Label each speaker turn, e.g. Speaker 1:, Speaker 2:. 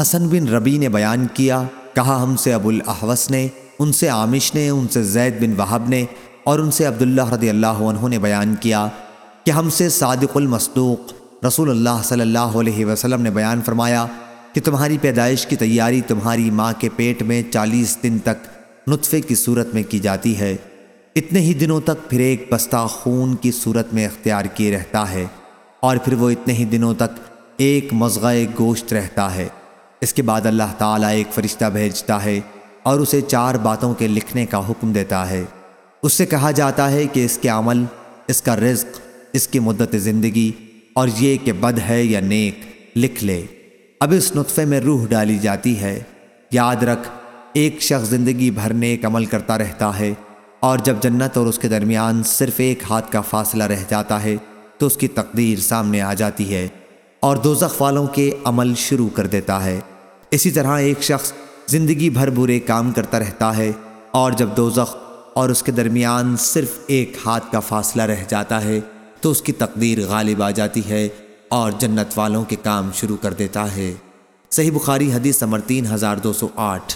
Speaker 1: حسن بن ربی نے بیان کیا، کہا ہم سے ابو الاحوس نے، ان سے عامش نے، ان سے زید بن وہب نے اور ان سے عبداللہ رضی اللہ عنہ نے بیان کیا کہ ہم سے صادق المصدوق رسول اللہ صلی اللہ علیہ وسلم نے بیان فرمایا کہ تمہاری پیدائش کی تیاری تمہاری ماں کے پیٹ میں چالیس دن تک نطفے کی صورت میں کی جاتی ہے۔ اتنے ہی دنوں تک پھر ایک بستہ خون کی صورت میں اختیار کیے رہتا ہے اور پھر وہ اتنے ہی دنوں تک ایک مضغہ گوشت رہتا ہے۔ اس کے بعد اللہ تعالیٰ ایک فرشتہ بھیجتا ہے اور اسے چار باتوں کے لکھنے کا حکم دیتا ہے۔ اس سے کہا جاتا ہے کہ اس کے عمل، اس کا رزق، اس کی مدت زندگی اور یہ کہ بد ہے یا نیک، لکھ لے۔ اب اس نطفے میں روح ڈالی جاتی ہے۔ یاد رکھ، ایک شخص زندگی بھر نیک عمل کرتا رہتا ہے اور جب جنت اور اس کے درمیان صرف ایک ہاتھ کا فاصلہ رہ جاتا ہے تو اس کی تقدیر سامنے آ جاتی ہے۔ اور دوزخ والوں کے عمل شروع کر دیتا ہے۔ اسی طرح ایک شخص زندگی بھر برے کام کرتا رہتا ہے اور جب دوزخ اور اس کے درمیان صرف ایک ہاتھ کا فاصلہ رہ جاتا ہے، تو اس کی تقدیر غالب آ جاتی ہے اور جنت والوں کے کام شروع کر دیتا ہے۔ صحیح بخاری حدیث نمبر تین ہزار دو سو آٹھ۔